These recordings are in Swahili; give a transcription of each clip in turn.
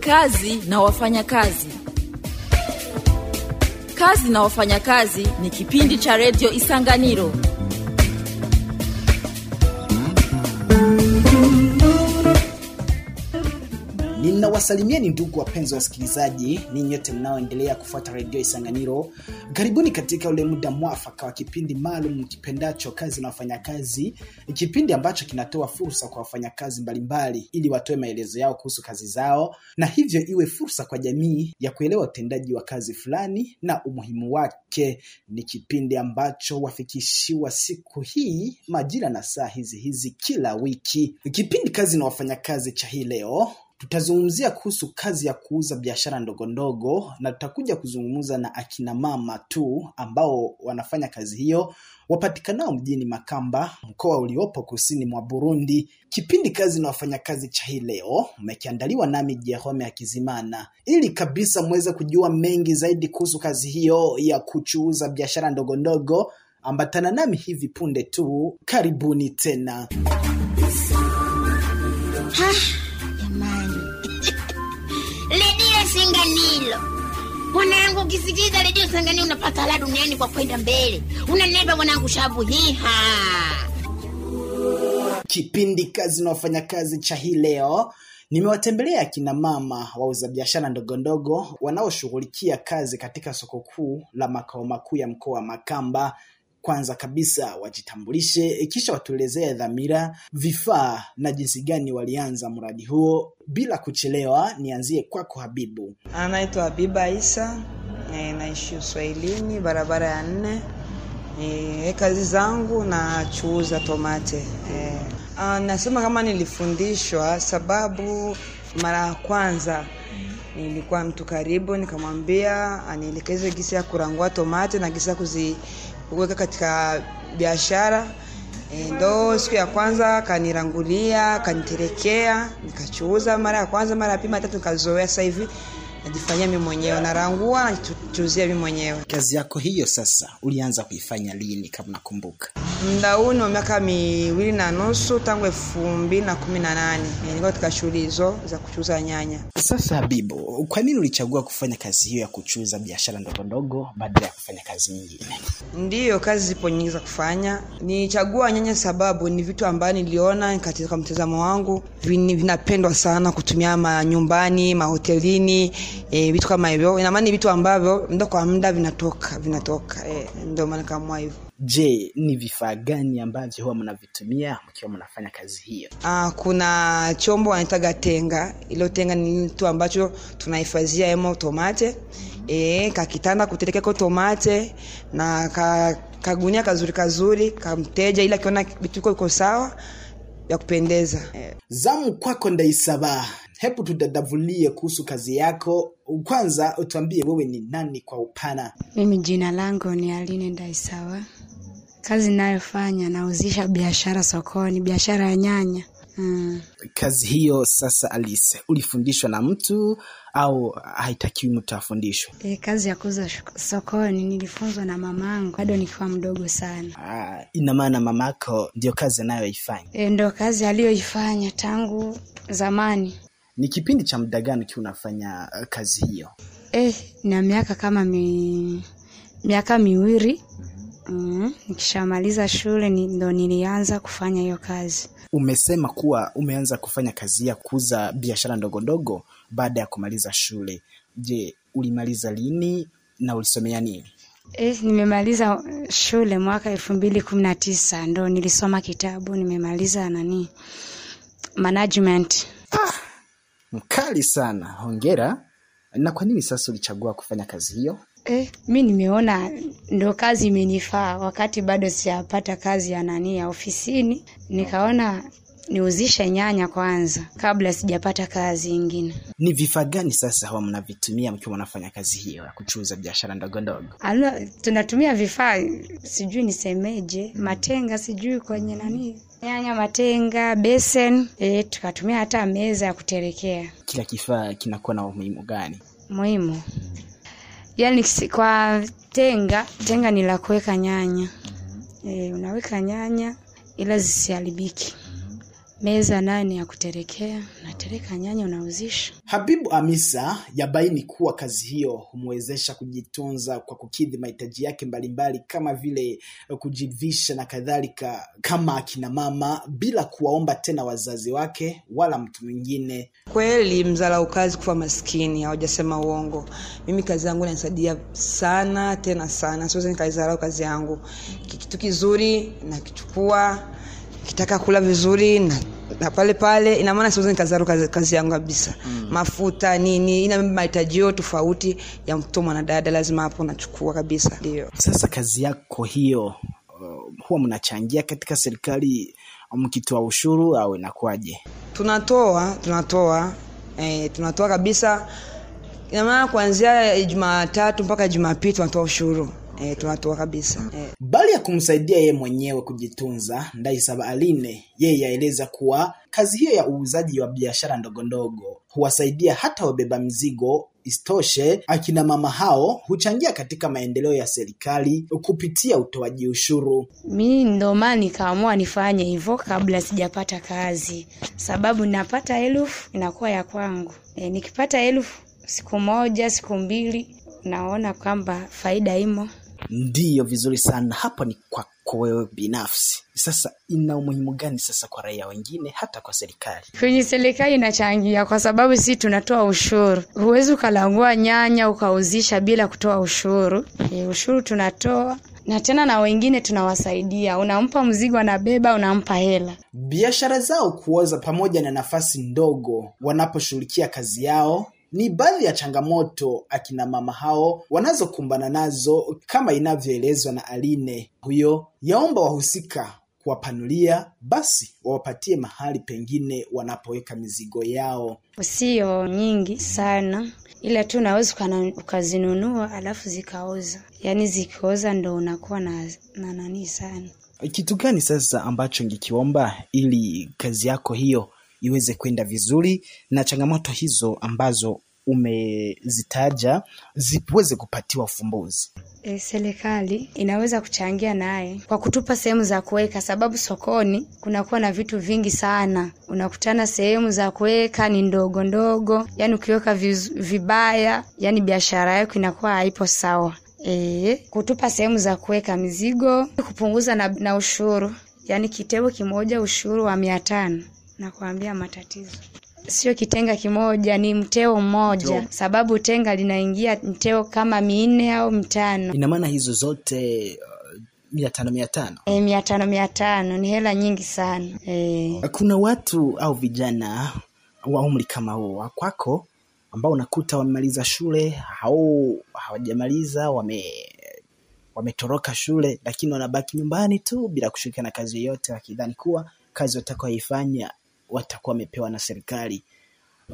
kazi na wafanyakazi. Kazi na wafanyakazi ni kipindi cha redio Isanganiro. Ninawasalimieni ndugu wapenzi wa wasikilizaji, ni nyote mnaoendelea kufuata redio Isanganiro. Karibuni katika ule muda mwafaka wa kipindi maalum kipendacho kazi na wafanyakazi, kipindi ambacho kinatoa fursa kwa wafanyakazi mbalimbali ili watoe maelezo yao kuhusu kazi zao, na hivyo iwe fursa kwa jamii ya kuelewa utendaji wa kazi fulani na umuhimu wake. Ni kipindi ambacho wafikishiwa siku hii majira na saa hizi hizi kila wiki. Kipindi kazi na wafanyakazi cha hii leo tutazungumzia kuhusu kazi ya kuuza biashara ndogo ndogo na tutakuja kuzungumza na akina mama tu ambao wanafanya kazi hiyo wapatikanao mjini Makamba, mkoa uliopo kusini mwa Burundi. Kipindi kazi na wafanyakazi cha hii leo mmekiandaliwa nami Jerome Akizimana, ili kabisa muweze kujua mengi zaidi kuhusu kazi hiyo ya kuchuuza biashara ndogo ndogo. Ambatana nami hivi punde tu. Karibuni tena. Jamani, mwanangu, ukisikiza redio Sangani unapata la duniani kwa kwenda mbele, unaneba mwanangu, shabu hiha Kipindi kazi na wafanyakazi cha hii leo nimewatembelea kina mama wauza biashara ndogo ndogo wanaoshughulikia kazi katika soko kuu la makao makuu ya mkoa wa Makamba. Kwanza kabisa wajitambulishe, kisha watuelezee dhamira, vifaa na jinsi gani walianza mradi huo. Bila kuchelewa, nianzie kwako Habibu. Anaitwa Habiba Isa, e, naishi Uswahilini, barabara ya nne. E, kazi zangu nachuuza tomate e, a, nasema kama nilifundishwa, sababu mara ya kwanza nilikuwa mtu karibu, nikamwambia anielekeze gisi ya kurangua tomate na gisi ya kuziweka katika biashara e, ndo siku ya kwanza kanirangulia, kaniterekea, nikachuuza mara ya kwanza, mara ya pili, mara tatu, nikazoea. Sasa hivi najifanyia mimi mwenyewe, narangua, nachuuzia mimi mwenyewe. Kazi yako hiyo sasa ulianza kuifanya lini, kama nakumbuka? Muda huu ni wa miaka miwili na nusu tangu elfu mbili na kumi na nane nilikuwa katika shughuli hizo za kuchuza nyanya. Sasa Habibu, kwa nini ulichagua kufanya kazi hiyo ya kuchuza biashara ndogondogo ndogo badala ya kufanya kazi nyingine? Ndiyo, kazi zipo nyingi za kufanya. Nichagua nyanya sababu ni vitu ambayo niliona katika mtazamo wangu vinapendwa sana kutumia manyumbani, mahotelini, e, vitu kama hivyo. Ina maana ni vitu ambavyo muda kwa muda vinatoka vinatoka, e, ndio maana kama hivyo. Je, ni vifaa gani ambavyo huwa mnavitumia mkiwa mnafanya kazi hiyo? Ah, kuna chombo wanaitaga tenga. Ilo tenga ni kitu ambacho tunahifadhia emo tomate e, kakitanda kwa tomate na ka, kagunia kazuri kazuri kamteja, ili akiona vitu iko iko sawa ya kupendeza e. Zamu kwako Ndaisaba, hebu tudadavulie kuhusu kazi yako. Kwanza utuambie wewe ni nani kwa upana. Mimi jina langu ni Aline Ndaisawa. Kazi inayofanya nauzisha biashara sokoni, biashara ya nyanya. Mm. Kazi hiyo sasa, Alice, ulifundishwa na mtu au haitakiwi mtu afundishwe? E, kazi ya kuuza sokoni nilifunzwa na mamaangu bado nikiwa mdogo sana. Ah, ina maana mamako ndio kazi anayoifanya. E, ndo kazi aliyoifanya tangu zamani. Ni kipindi cha muda gani ukiwa unafanya uh, kazi hiyo? Eh, na miaka kama mi, miaka miwili mm, nikishamaliza shule ni, ndo nilianza kufanya hiyo kazi. Umesema kuwa umeanza kufanya kazi ya kuuza biashara ndogo ndogo baada ya kumaliza shule. Je, ulimaliza lini na ulisomea nini? Eh, nimemaliza shule mwaka elfu mbili kumi na tisa ndo nilisoma kitabu nimemaliza nani management. Mkali sana, hongera. Na kwa nini sasa ulichagua kufanya kazi hiyo? Eh, mi nimeona ndo kazi imenifaa wakati bado sijapata kazi ya nani ya ofisini, nikaona niuzishe nyanya kwanza kabla sijapata kazi ingine. Ni vifaa gani sasa huwa mnavitumia mkiwa mnafanya kazi hiyo ya kuchuuza biashara ndogo ndogo? Tunatumia vifaa sijui nisemeje, matenga sijui kwenye nani nyanya, matenga, besen e, tukatumia hata meza ya kuterekea. Kila kifaa kinakuwa na umuhimu gani? Muhimu yani, kwa tenga, tenga ni la kuweka nyanya e, unaweka nyanya ila zisiharibiki. Meza nayo ni ya kuterekea, natereka nyanya unauzisha. Habibu amisa yabaini kuwa kazi hiyo humwezesha kujitunza kwa kukidhi mahitaji yake mbalimbali kama vile kujivisha na kadhalika, kama akina mama, bila kuwaomba tena wazazi wake wala mtu mwingine. Kweli mzalau kazi kufa maskini, hawajasema uongo. Mimi kazi yangu inanisaidia sana tena sana, siwezi nikaizarau kazi yangu. Kitu kizuri nakichukua, kitaka kula vizuri na, na pale pale, ina maana siwezi nikazaru kazi, kazi yangu kabisa. Mm. Mafuta nini, ina mahitaji yote tofauti ya mtoto mwanadada, lazima hapo nachukua kabisa, ndio. Sasa kazi yako hiyo uh, huwa mnachangia katika serikali mkitoa ushuru au inakuwaje? tunatoa tunatoa eh, tunatoa kabisa inamaana kuanzia jumatatu mpaka jumapili tunatoa ushuru eh, tunatoa kabisa e. Bali ya kumsaidia yeye mwenyewe kujitunza, Ndaisaba Aline yeye yaeleza kuwa kazi hiyo ya uuzaji wa biashara ndogondogo huwasaidia hata wabeba mzigo. Isitoshe, akina mama hao huchangia katika maendeleo ya serikali kupitia utoaji ushuru. Mi ndo maana nikaamua nifanye hivyo kabla sijapata kazi, sababu napata elfu inakuwa ya kwangu. E, nikipata elfu siku moja siku mbili, naona kwamba faida imo. Ndiyo, vizuri sana. Hapa ni kwako wewe binafsi. Sasa ina umuhimu gani sasa kwa raia wengine, hata kwa serikali? Kwenye serikali inachangia kwa sababu sisi tunatoa ushuru. Huwezi ukalangua nyanya ukauzisha bila kutoa ushuru. E, ushuru tunatoa na tena na wengine tunawasaidia, unampa mzigo anabeba, unampa hela. Biashara zao kuoza pamoja na nafasi ndogo wanaposhughulikia kazi yao ni baadhi ya changamoto akina mama hao wanazokumbana nazo, kama inavyoelezwa na Aline huyo. Yaomba wahusika kuwapanulia, basi wawapatie mahali pengine wanapoweka mizigo yao. Sio nyingi sana, ila tu unaweza ukana- ukazinunua alafu zikaoza, yaani zikioza ndo unakuwa na, na nani sana. Kitu gani sasa ambacho ngikiomba ili kazi yako hiyo iweze kwenda vizuri na changamoto hizo ambazo umezitaja ziweze kupatiwa ufumbuzi? E, serikali inaweza kuchangia naye kwa kutupa sehemu za kuweka, sababu sokoni kunakuwa na vitu vingi sana. Unakutana sehemu za kuweka ni ndogo ndogo, yani ukiweka vibaya, yani biashara yako inakuwa haipo sawa. E, kutupa sehemu za kuweka mizigo, kupunguza na, na ushuru, yani kitebo kimoja ushuru wa mia tano nakuambia matatizo sio kitenga kimoja, ni mteo mmoja, sababu tenga linaingia mteo kama minne au mitano. Ina maana hizo zote uh, mia tano mia tano. E, mia tano mia tano ni hela nyingi sana e. Kuna watu au vijana wa umri kama huo wa kwako ambao unakuta wamemaliza shule au hawajamaliza, wame wametoroka shule, lakini wanabaki nyumbani tu bila kushirikiana na kazi yoyote, wakidhani kuwa kazi watakaoifanya watakuwa wamepewa na serikali,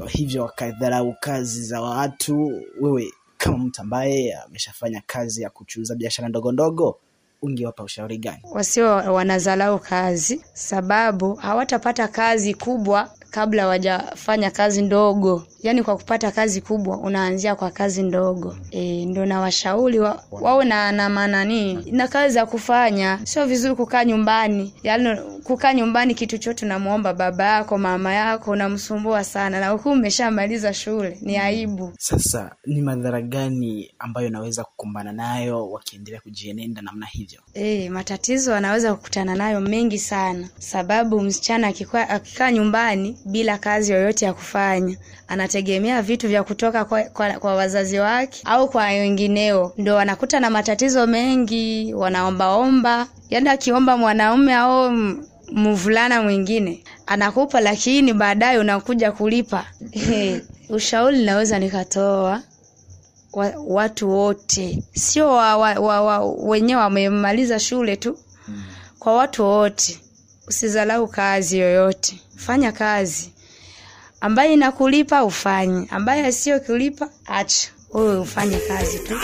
hivyo wakadharau kazi za watu. Wewe kama mtu ambaye ameshafanya kazi ya kuchuuza biashara ndogo ndogo, ungewapa ushauri gani? Wasio wanadharau kazi, sababu hawatapata kazi kubwa kabla wajafanya kazi ndogo. Yaani kwa kupata kazi kubwa unaanzia kwa kazi ndogo. E, ndo na washauri wa, wawe na na manani na kazi za kufanya. Sio vizuri kukaa nyumbani. Yaani kukaa nyumbani kitu chote unamuomba baba yako, mama yako, unamsumbua sana na huku umeshamaliza shule. Ni aibu. Sasa ni madhara gani ambayo naweza kukumbana nayo wakiendelea kujienenda namna hivyo? E, matatizo anaweza kukutana nayo mengi sana, sababu msichana akikuwa- akikaa nyumbani bila kazi yoyote ya kufanya. Anategemea vitu vya kutoka kwa, kwa, kwa wazazi wake au kwa wengineo, ndo wanakuta na matatizo mengi, wanaombaomba. yani akiomba mwanaume au mvulana mwingine anakupa, lakini baadaye unakuja kulipa. Ushauri naweza nikatoa wa, watu wote. Sio wa, wa, wa, wa, wenyewe wamemaliza shule tu. Kwa watu wote usizalau kazi yoyote fanya kazi. Ambaye inakulipa ufanye ambaye asiyokulipa acha. Wewe ufanye kazi tu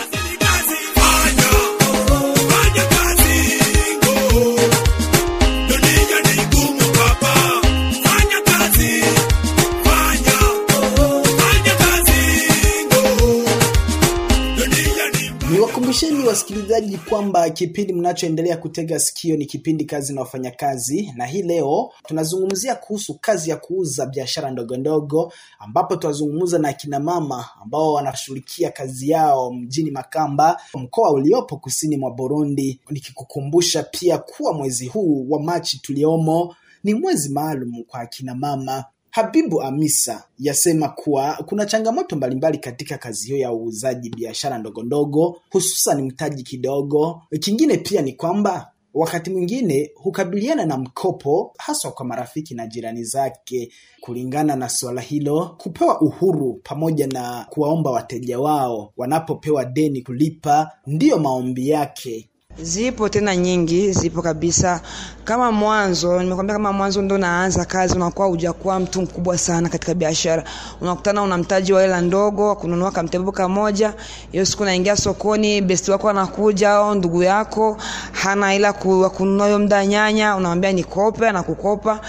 Wasikilizaji kwamba kipindi mnachoendelea kutega sikio ni kipindi kazi na wafanyakazi, na hii leo tunazungumzia kuhusu kazi ya kuuza biashara ndogo ndogo, ambapo tunazungumza na akina mama ambao wanashughulikia kazi yao mjini Makamba, mkoa uliopo kusini mwa Burundi, nikikukumbusha pia kuwa mwezi huu wa Machi tuliomo ni mwezi maalum kwa akina mama. Habibu Amisa yasema kuwa kuna changamoto mbalimbali katika kazi hiyo ya uuzaji biashara ndogo ndogo, hususan mtaji kidogo. Kingine pia ni kwamba wakati mwingine hukabiliana na mkopo haswa kwa marafiki na jirani zake. Kulingana na suala hilo, kupewa uhuru pamoja na kuwaomba wateja wao wanapopewa deni kulipa ndiyo maombi yake. Zipo tena nyingi, zipo kabisa. Kama mwanzo, nimekwambia, kama mwanzo ndo naanza kazi, unakuwa hujakuwa mtu mkubwa sana katika biashara, unakutana una mtaji wa hela ndogo kununua kamtembo kamoja. Hiyo siku naingia sokoni, besti wako anakuja au ndugu yako hana ku- kununua hiyo mda nyanya, unamwambia nikope, anakukopa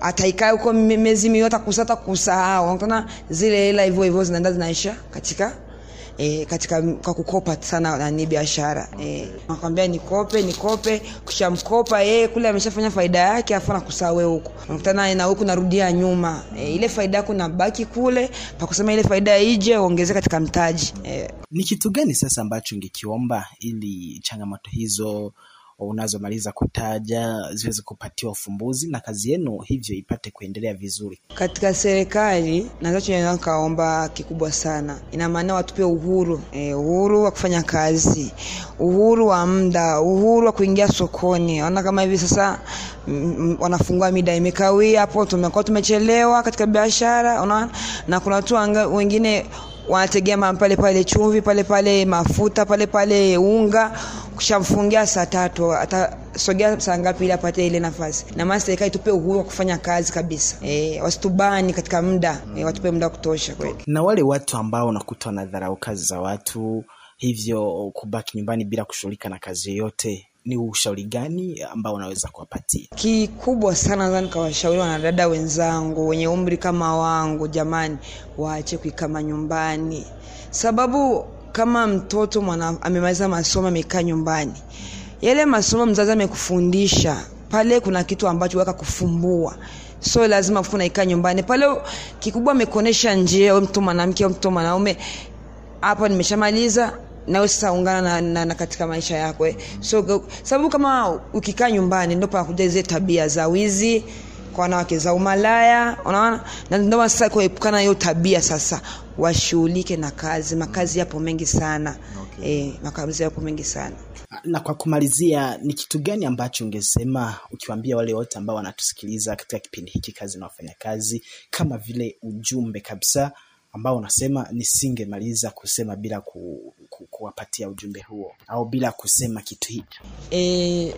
ataikaa huko miezi miwili kusata kusahau, unakutana zile hela hivyo hivyo zinaenda zinaisha katika e, katika kwa kukopa sana nani biashara. E, nakwambia nikope nikope, kisha mkopa yeye kule ameshafanya faida yake, afu nakusaa wewe huko, unakutana na huku narudia nyuma. E, ile faida yako nabaki kule, pa kusema ile faida ije uongeze katika mtaji. E, Ni kitu gani sasa ambacho ingekiomba ili changamoto hizo unazomaliza kutaja ziweze kupatiwa ufumbuzi na kazi yenu hivyo ipate kuendelea vizuri? katika serikali nazacho kaomba kikubwa sana, ina maana watupe uhuru e, uhuru wa kufanya kazi, uhuru wa muda, uhuru wa kuingia sokoni. Ona kama hivi sasa mm, mm, wanafungua mida imekawia hapo, tumekuwa tumechelewa katika biashara, na kuna watu wengine wanategea ma- pale pale chumvi pale pale mafuta pale pale unga, kushamfungia saa tatu atasogea saa ngapi ili apate ile nafasi. Na maana serikali tupe uhuru wa kufanya kazi kabisa, e, wasitubani katika muda e, watupe muda wa kutosha kweli. Na wale watu ambao unakuta wanadharau kazi za watu hivyo kubaki nyumbani bila kushughulika na kazi yoyote, ni ushauri gani ambao unaweza kuwapatia? Kikubwa sana nadhani kawashauri wanadada wenzangu wenye umri kama wangu, jamani, waache kuikama nyumbani, sababu kama mtoto mwana amemaliza masomo amekaa nyumbani, yale masomo mzazi amekufundisha pale, kuna kitu ambacho weka kufumbua so lazima funaikaa nyumbani pale. Kikubwa amekuonesha njia, mtu mwanamke mtu mwanaume, hapa nimeshamaliza nawe sasa ungana na, na, na katika maisha yako eh. So go- sababu kama ukikaa nyumbani ndo panakuja zile tabia za wizi kwa wanawake za umalaya, unaona, na ndio sasa kuepukana hiyo tabia sasa washughulike na kazi. Makazi yapo mengi sana okay. Eh, makazi yapo mengi sana. Na kwa kumalizia, ni kitu gani ambacho ungesema ukiwaambia wale wote ambao wanatusikiliza katika kipindi hiki kazi na wafanyakazi, kama vile ujumbe kabisa ambao unasema nisingemaliza kusema bila ku, ku, kuwapatia ujumbe huo au bila kusema kitu hicho? E,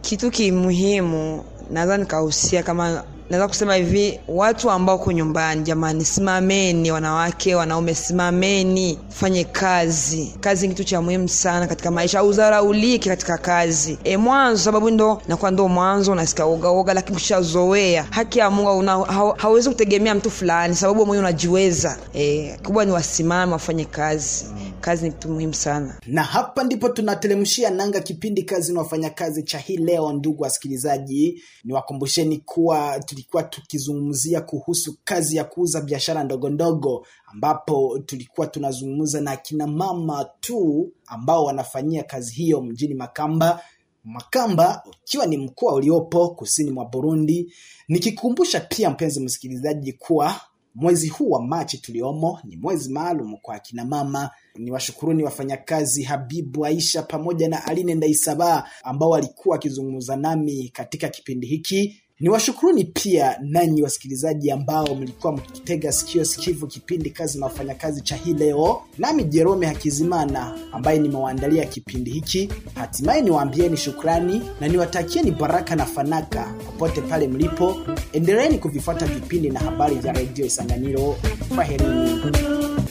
kitu kimuhimu naweza nikahusia kama naweza kusema hivi, watu ambao uko nyumbani, jamani, simameni, wanawake, wanaume, simameni, fanye kazi. Kazi ni kitu cha muhimu sana katika maisha, udharaulike katika kazi e, mwanzo, sababu ndo nakuwa ndo mwanzo unasikia ugaoga oga, lakini kushazoea haki ya Mungu una, ha, hauwezi kutegemea mtu fulani, sababu mwenyewe unajiweza. E, kubwa ni wasimame, wafanye kazi. Kazi ni kitu muhimu sana. Na hapa ndipo tunateremshia nanga kipindi kazi na wafanyakazi cha hii leo. Ndugu wasikilizaji, niwakumbusheni kuwa tulikuwa tukizungumzia kuhusu kazi ya kuuza biashara ndogo ndogo, ambapo tulikuwa tunazungumza na akina mama tu ambao wanafanyia kazi hiyo mjini Makamba. Makamba ukiwa ni mkoa uliopo kusini mwa Burundi, nikikumbusha pia mpenzi msikilizaji kuwa mwezi huu wa Machi tuliomo ni mwezi maalum kwa akina mama. Ni washukuruni wafanyakazi Habibu Aisha pamoja na Aline Ndaisaba ambao walikuwa wakizungumza nami katika kipindi hiki. Ni washukuruni pia nanyi wasikilizaji ambao mlikuwa mkitega sikio sikivu kipindi kazi na wafanyakazi cha hii leo, nami Jerome Hakizimana ambaye nimewaandalia kipindi hiki. Hatimaye niwaambieni shukrani na niwatakieni baraka na fanaka popote pale mlipo. Endeleeni kuvifuata vipindi na habari vya redio Isanganiro. Kwaherini.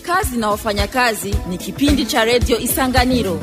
Kazi na wafanyakazi ni kipindi cha redio Isanganiro